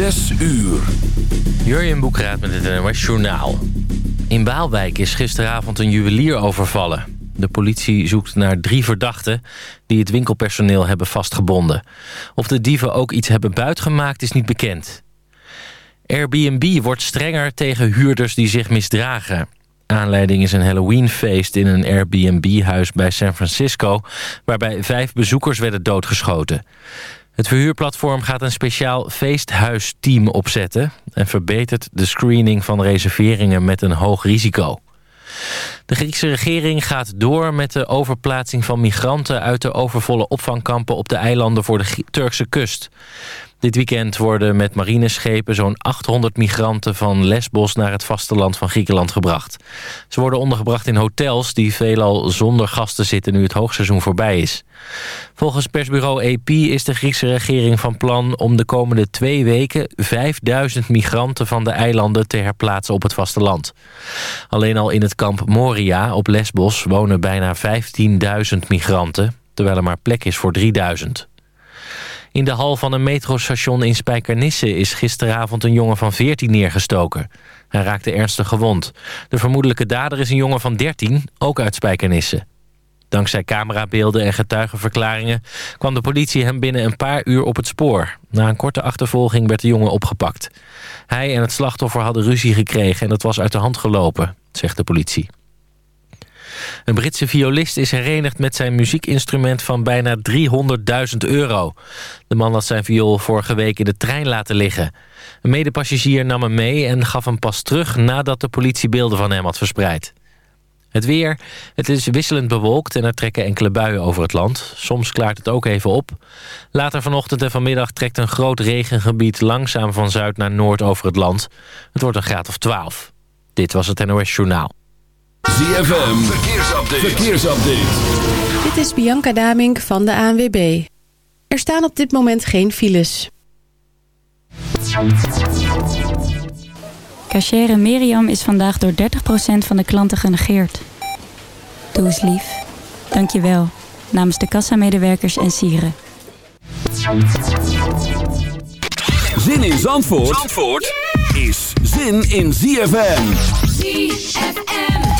Zes uur. Jurjen Boekraat met het NOS Journaal. In Waalwijk is gisteravond een juwelier overvallen. De politie zoekt naar drie verdachten die het winkelpersoneel hebben vastgebonden. Of de dieven ook iets hebben buitgemaakt is niet bekend. Airbnb wordt strenger tegen huurders die zich misdragen. Aanleiding is een Halloweenfeest in een Airbnb-huis bij San Francisco... waarbij vijf bezoekers werden doodgeschoten. Het verhuurplatform gaat een speciaal feesthuisteam opzetten... en verbetert de screening van reserveringen met een hoog risico. De Griekse regering gaat door met de overplaatsing van migranten... uit de overvolle opvangkampen op de eilanden voor de Turkse kust. Dit weekend worden met marineschepen zo'n 800 migranten van Lesbos naar het vasteland van Griekenland gebracht. Ze worden ondergebracht in hotels die veelal zonder gasten zitten nu het hoogseizoen voorbij is. Volgens persbureau AP is de Griekse regering van plan om de komende twee weken 5000 migranten van de eilanden te herplaatsen op het vasteland. Alleen al in het kamp Moria op Lesbos wonen bijna 15.000 migranten, terwijl er maar plek is voor 3000. In de hal van een metrostation in Spijkenisse is gisteravond een jongen van 14 neergestoken. Hij raakte ernstig gewond. De vermoedelijke dader is een jongen van 13, ook uit Spijkenisse. Dankzij camerabeelden en getuigenverklaringen kwam de politie hem binnen een paar uur op het spoor. Na een korte achtervolging werd de jongen opgepakt. Hij en het slachtoffer hadden ruzie gekregen en dat was uit de hand gelopen, zegt de politie. Een Britse violist is herenigd met zijn muziekinstrument van bijna 300.000 euro. De man had zijn viool vorige week in de trein laten liggen. Een medepassagier nam hem mee en gaf hem pas terug nadat de politie beelden van hem had verspreid. Het weer. Het is wisselend bewolkt en er trekken enkele buien over het land. Soms klaart het ook even op. Later vanochtend en vanmiddag trekt een groot regengebied langzaam van zuid naar noord over het land. Het wordt een graad of 12. Dit was het NOS Journaal. ZFM, verkeersupdate. verkeersupdate. Dit is Bianca Damink van de ANWB. Er staan op dit moment geen files. Cachere Miriam is vandaag door 30% van de klanten genegeerd. Doe eens lief. Dank je wel. Namens de kassamedewerkers en sieren. Zin in Zandvoort, Zandvoort is zin in ZFM. ZFM.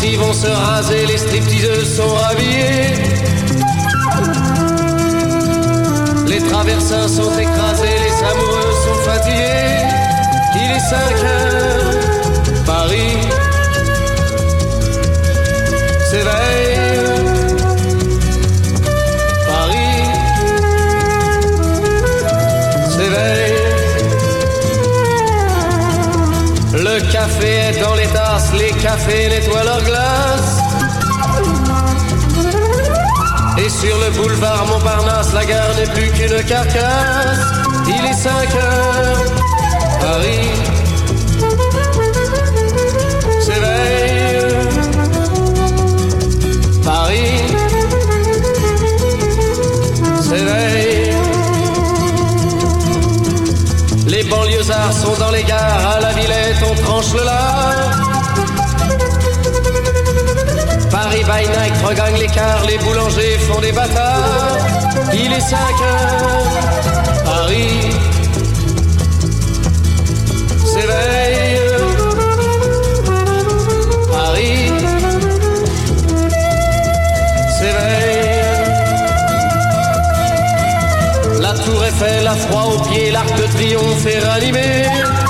Travestis vont se raser, les stripteaseuses sont rhabillées. Les traversins sont écrasés, les amoureux sont fatigués. Il est 5 heures, cafés nettoient leurs glaces. Et sur le boulevard Montparnasse, la gare n'est plus qu'une carcasse. Il est 5 heures, Paris night regagne l'écart, les boulangers font des bâtards. Il est 5 heures, Paris s'éveille. Paris s'éveille. La tour Eiffel a froid aux pieds, l'arc de triomphe est ranimé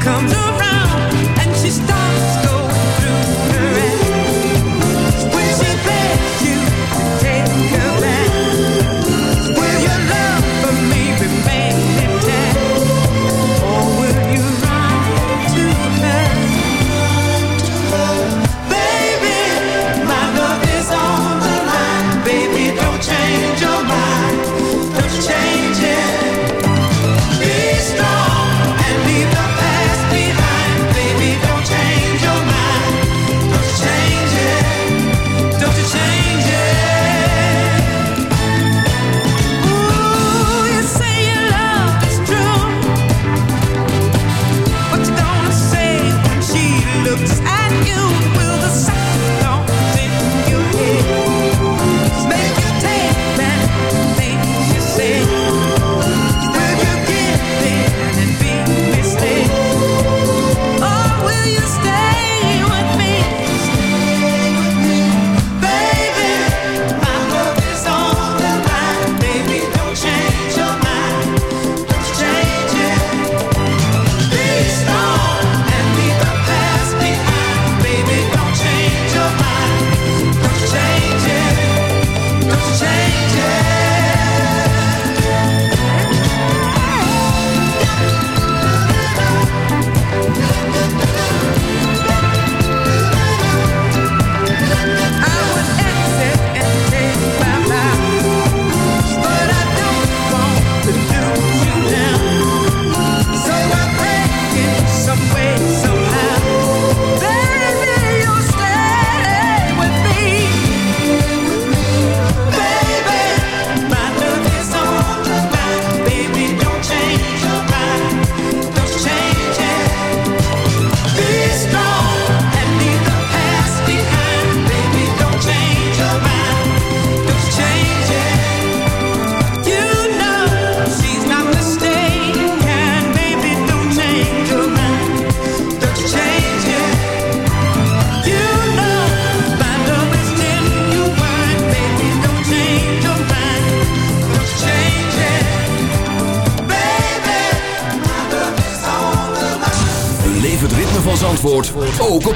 comes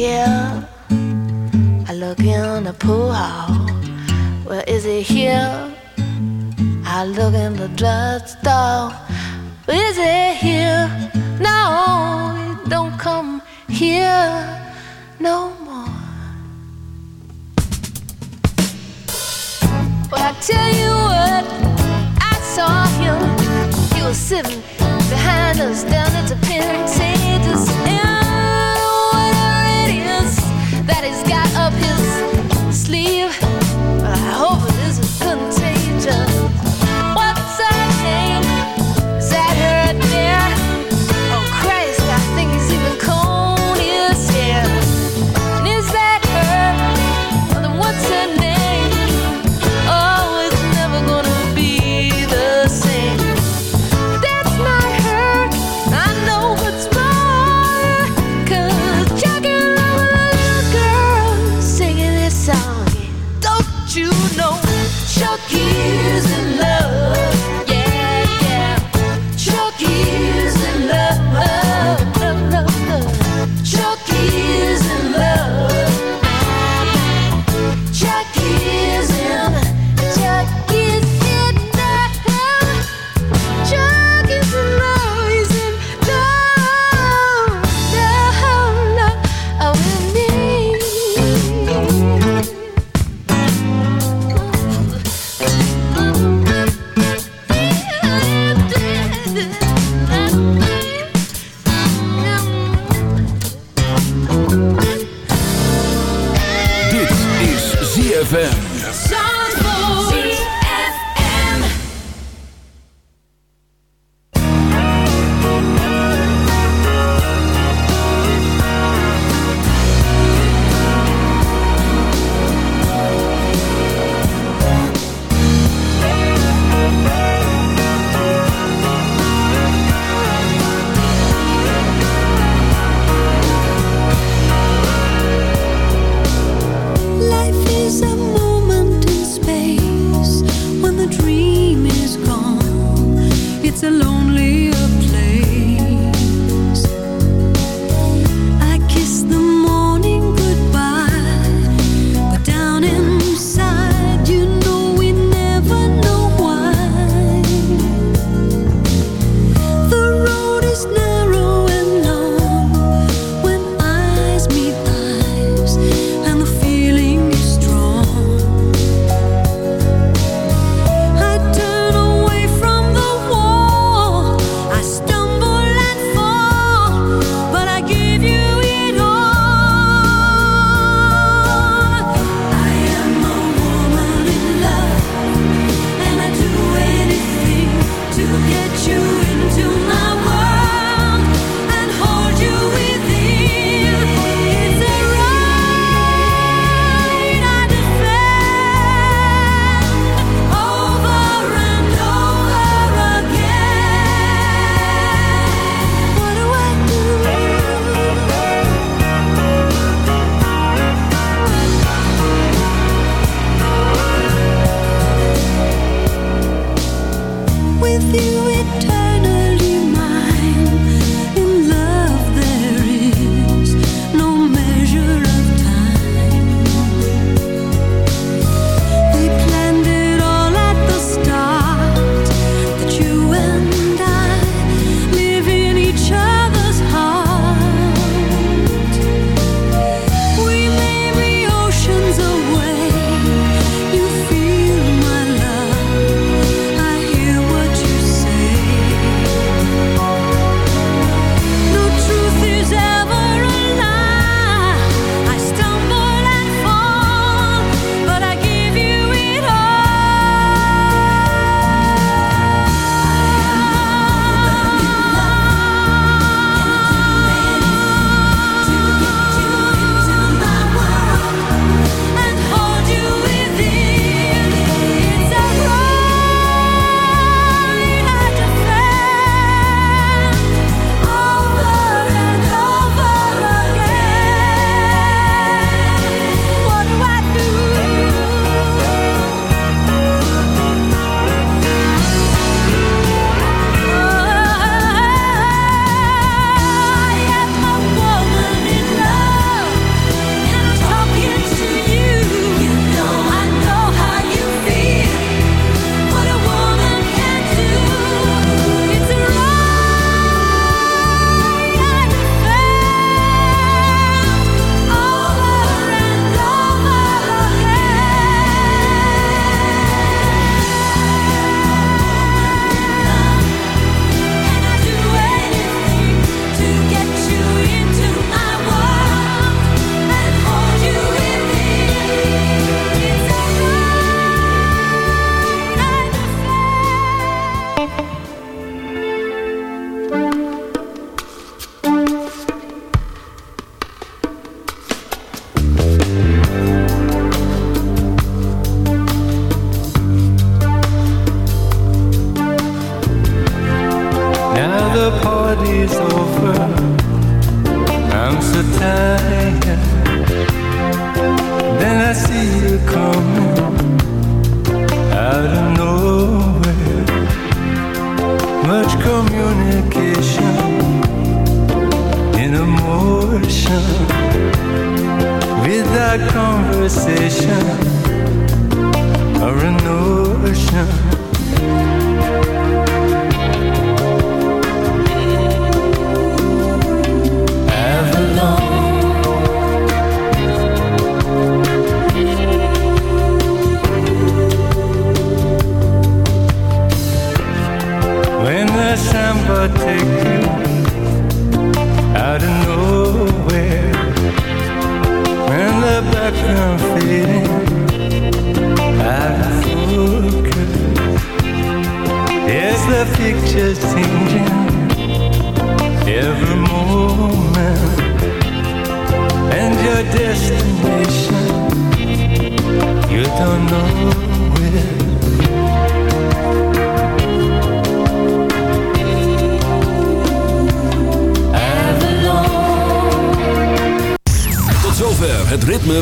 here? I look in the pool hall. Well, is it here? I look in the drugstore. Well, is he here? No, he don't come here no more. Well, I tell you what, I saw him. He was sitting behind us down at the penitentiary that is